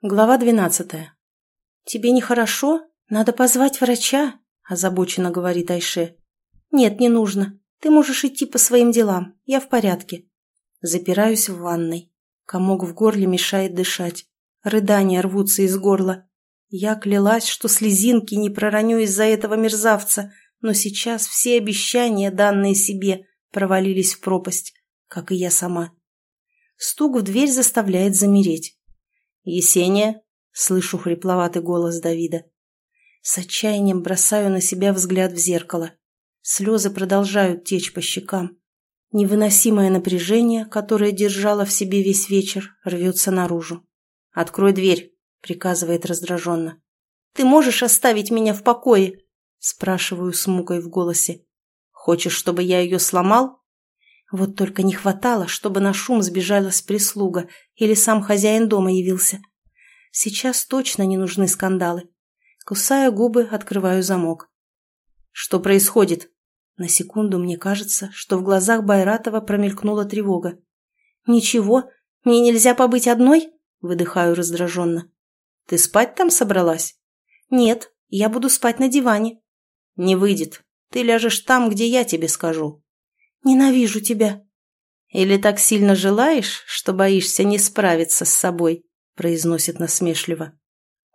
Глава двенадцатая. «Тебе нехорошо? Надо позвать врача», – озабоченно говорит Айше. «Нет, не нужно. Ты можешь идти по своим делам. Я в порядке». Запираюсь в ванной. Комок в горле мешает дышать. Рыдания рвутся из горла. Я клялась, что слезинки не пророню из-за этого мерзавца, но сейчас все обещания, данные себе, провалились в пропасть, как и я сама. Стук в дверь заставляет замереть. «Есения?» — слышу хрипловатый голос Давида. С отчаянием бросаю на себя взгляд в зеркало. Слезы продолжают течь по щекам. Невыносимое напряжение, которое держало в себе весь вечер, рвется наружу. «Открой дверь», — приказывает раздраженно. «Ты можешь оставить меня в покое?» — спрашиваю с мукой в голосе. «Хочешь, чтобы я ее сломал?» Вот только не хватало, чтобы на шум сбежалась прислуга или сам хозяин дома явился. Сейчас точно не нужны скандалы. Кусая губы, открываю замок. Что происходит? На секунду мне кажется, что в глазах Байратова промелькнула тревога. «Ничего, мне нельзя побыть одной?» Выдыхаю раздраженно. «Ты спать там собралась?» «Нет, я буду спать на диване». «Не выйдет. Ты ляжешь там, где я тебе скажу». Ненавижу тебя. Или так сильно желаешь, что боишься не справиться с собой, произносит насмешливо.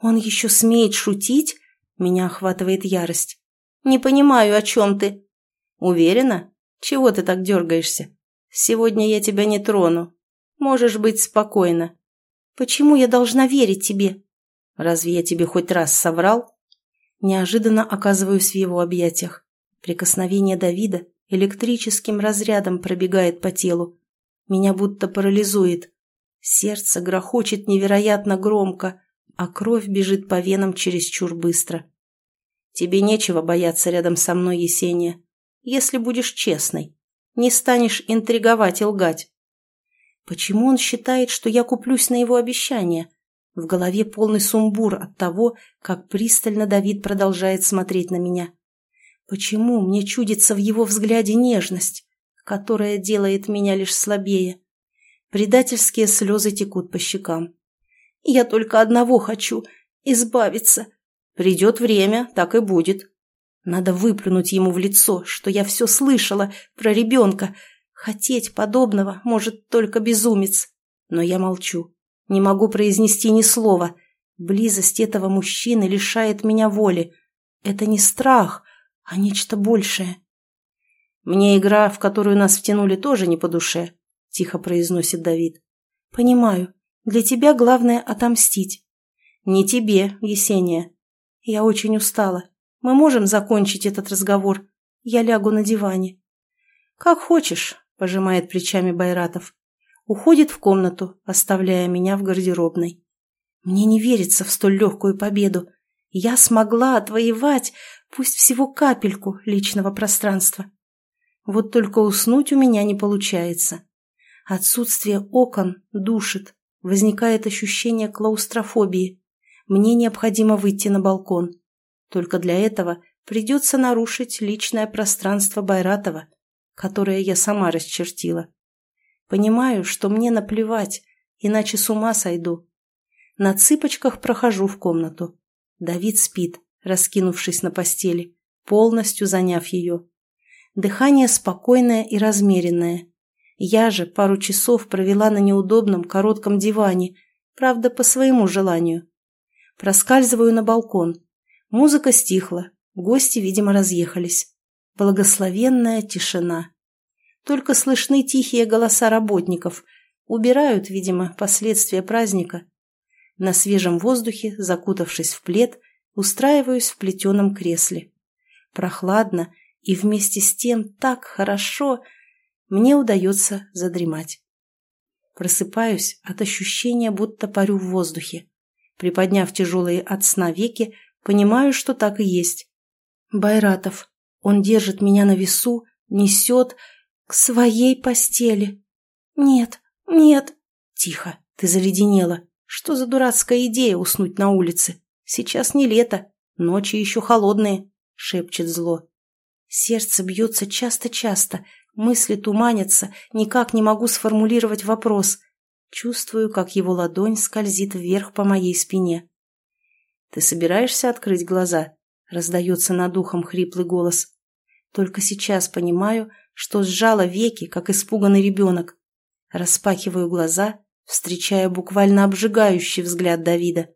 Он еще смеет шутить? Меня охватывает ярость. Не понимаю, о чем ты. Уверена? Чего ты так дергаешься? Сегодня я тебя не трону. Можешь быть спокойна. Почему я должна верить тебе? Разве я тебе хоть раз соврал? Неожиданно оказываюсь в его объятиях. Прикосновение Давида электрическим разрядом пробегает по телу. Меня будто парализует. Сердце грохочет невероятно громко, а кровь бежит по венам чересчур быстро. Тебе нечего бояться рядом со мной, Есения, если будешь честной. Не станешь интриговать и лгать. Почему он считает, что я куплюсь на его обещание? В голове полный сумбур от того, как пристально Давид продолжает смотреть на меня. Почему мне чудится в его взгляде нежность, которая делает меня лишь слабее? Предательские слезы текут по щекам. Я только одного хочу — избавиться. Придет время, так и будет. Надо выплюнуть ему в лицо, что я все слышала про ребенка. Хотеть подобного может только безумец. Но я молчу. Не могу произнести ни слова. Близость этого мужчины лишает меня воли. Это не страх, а нечто большее. «Мне игра, в которую нас втянули, тоже не по душе», — тихо произносит Давид. «Понимаю. Для тебя главное отомстить». «Не тебе, Есения. Я очень устала. Мы можем закончить этот разговор. Я лягу на диване». «Как хочешь», — пожимает плечами Байратов. Уходит в комнату, оставляя меня в гардеробной. Мне не верится в столь легкую победу. Я смогла отвоевать Пусть всего капельку личного пространства. Вот только уснуть у меня не получается. Отсутствие окон душит. Возникает ощущение клаустрофобии. Мне необходимо выйти на балкон. Только для этого придется нарушить личное пространство Байратова, которое я сама расчертила. Понимаю, что мне наплевать, иначе с ума сойду. На цыпочках прохожу в комнату. Давид спит раскинувшись на постели, полностью заняв ее. Дыхание спокойное и размеренное. Я же пару часов провела на неудобном коротком диване, правда, по своему желанию. Проскальзываю на балкон. Музыка стихла, гости, видимо, разъехались. Благословенная тишина. Только слышны тихие голоса работников. Убирают, видимо, последствия праздника. На свежем воздухе, закутавшись в плед, устраиваюсь в плетеном кресле. Прохладно и вместе с тем так хорошо мне удается задремать. Просыпаюсь от ощущения, будто парю в воздухе. Приподняв тяжелые от сна веки, понимаю, что так и есть. Байратов. Он держит меня на весу, несет к своей постели. Нет, нет. Тихо, ты заледенела. Что за дурацкая идея уснуть на улице? Сейчас не лето, ночи еще холодные, шепчет зло. Сердце бьется часто-часто, мысли туманятся, никак не могу сформулировать вопрос. Чувствую, как его ладонь скользит вверх по моей спине. «Ты собираешься открыть глаза?» — раздается над ухом хриплый голос. Только сейчас понимаю, что сжала веки, как испуганный ребенок. Распахиваю глаза, встречая буквально обжигающий взгляд Давида.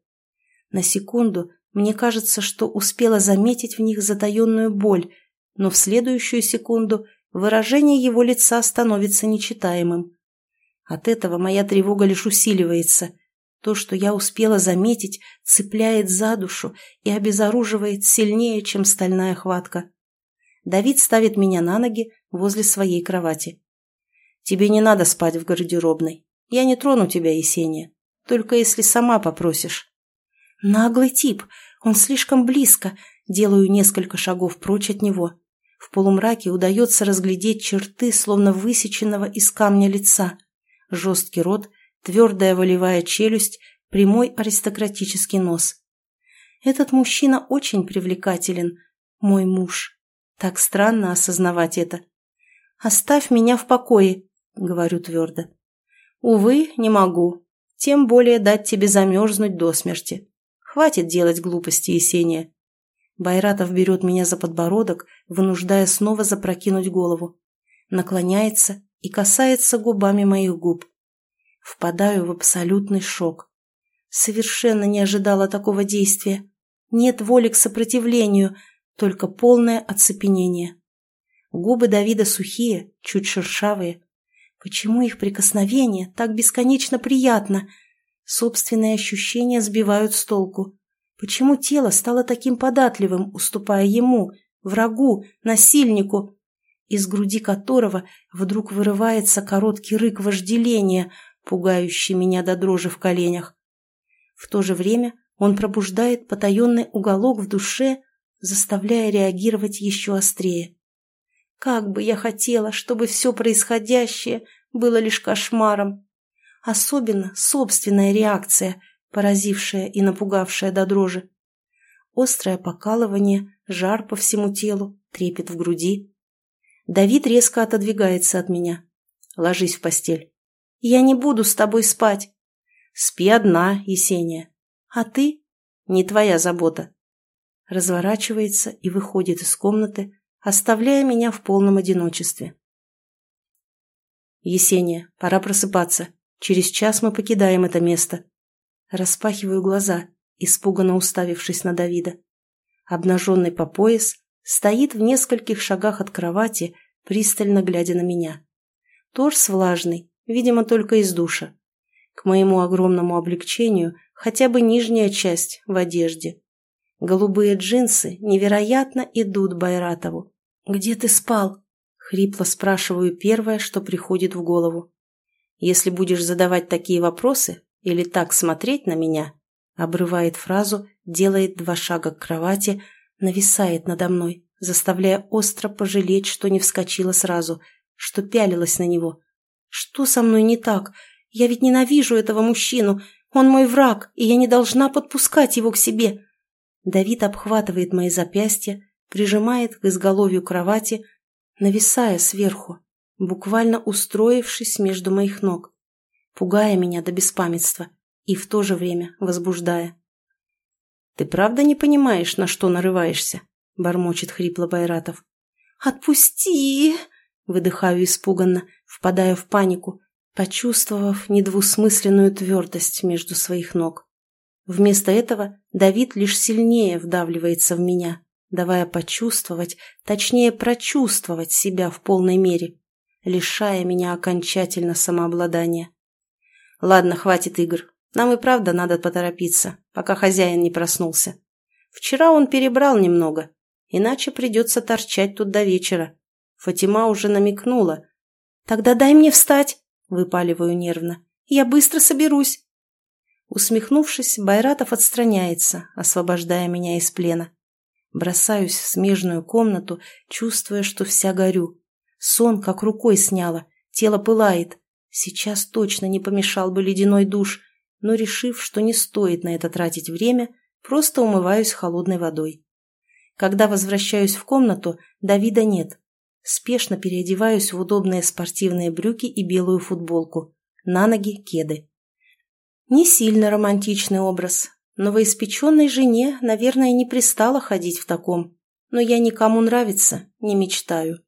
На секунду мне кажется, что успела заметить в них затаенную боль, но в следующую секунду выражение его лица становится нечитаемым. От этого моя тревога лишь усиливается. То, что я успела заметить, цепляет за душу и обезоруживает сильнее, чем стальная хватка. Давид ставит меня на ноги возле своей кровати. «Тебе не надо спать в гардеробной. Я не трону тебя, Есения. Только если сама попросишь». Наглый тип. Он слишком близко. Делаю несколько шагов прочь от него. В полумраке удается разглядеть черты, словно высеченного из камня лица жесткий рот, твердая волевая челюсть, прямой аристократический нос. Этот мужчина очень привлекателен, мой муж. Так странно осознавать это. «Оставь меня в покое», — говорю твердо. «Увы, не могу. Тем более дать тебе замерзнуть до смерти. Хватит делать глупости, Есения». Байратов берет меня за подбородок, вынуждая снова запрокинуть голову. Наклоняется и касается губами моих губ. Впадаю в абсолютный шок. Совершенно не ожидала такого действия. Нет воли к сопротивлению, только полное оцепенение. Губы Давида сухие, чуть шершавые. Почему их прикосновение так бесконечно приятно? Собственные ощущения сбивают с толку. Почему тело стало таким податливым, уступая ему, врагу, насильнику? из груди которого вдруг вырывается короткий рык вожделения, пугающий меня до дрожи в коленях. В то же время он пробуждает потаенный уголок в душе, заставляя реагировать еще острее. Как бы я хотела, чтобы все происходящее было лишь кошмаром. Особенно собственная реакция, поразившая и напугавшая до дрожи. Острое покалывание, жар по всему телу, трепет в груди. Давид резко отодвигается от меня. Ложись в постель. Я не буду с тобой спать. Спи одна, Есения. А ты? Не твоя забота. Разворачивается и выходит из комнаты, оставляя меня в полном одиночестве. Есения, пора просыпаться. Через час мы покидаем это место. Распахиваю глаза, испуганно уставившись на Давида. Обнаженный по пояс, стоит в нескольких шагах от кровати, пристально глядя на меня. Торс влажный, видимо, только из душа. К моему огромному облегчению хотя бы нижняя часть в одежде. Голубые джинсы невероятно идут Байратову. «Где ты спал?» — хрипло спрашиваю первое, что приходит в голову. «Если будешь задавать такие вопросы или так смотреть на меня», — обрывает фразу, делает два шага к кровати — нависает надо мной, заставляя остро пожалеть, что не вскочила сразу, что пялилась на него. Что со мной не так? Я ведь ненавижу этого мужчину. Он мой враг, и я не должна подпускать его к себе. Давид обхватывает мои запястья, прижимает к изголовью кровати, нависая сверху, буквально устроившись между моих ног, пугая меня до беспамятства и в то же время возбуждая. «Ты правда не понимаешь, на что нарываешься?» — бормочет хрипло Байратов. «Отпусти!» — выдыхаю испуганно, впадая в панику, почувствовав недвусмысленную твердость между своих ног. Вместо этого Давид лишь сильнее вдавливается в меня, давая почувствовать, точнее прочувствовать себя в полной мере, лишая меня окончательно самообладания. «Ладно, хватит игр. Нам и правда надо поторопиться, пока хозяин не проснулся. Вчера он перебрал немного, иначе придется торчать тут до вечера. Фатима уже намекнула. «Тогда дай мне встать!» — выпаливаю нервно. «Я быстро соберусь!» Усмехнувшись, Байратов отстраняется, освобождая меня из плена. Бросаюсь в смежную комнату, чувствуя, что вся горю. Сон как рукой сняло, тело пылает. Сейчас точно не помешал бы ледяной душ, но, решив, что не стоит на это тратить время, просто умываюсь холодной водой. Когда возвращаюсь в комнату, Давида нет. Спешно переодеваюсь в удобные спортивные брюки и белую футболку. на ноги кеды. Не сильно романтичный образ. Новоиспеченной жене, наверное, не пристало ходить в таком. Но я никому нравиться не мечтаю.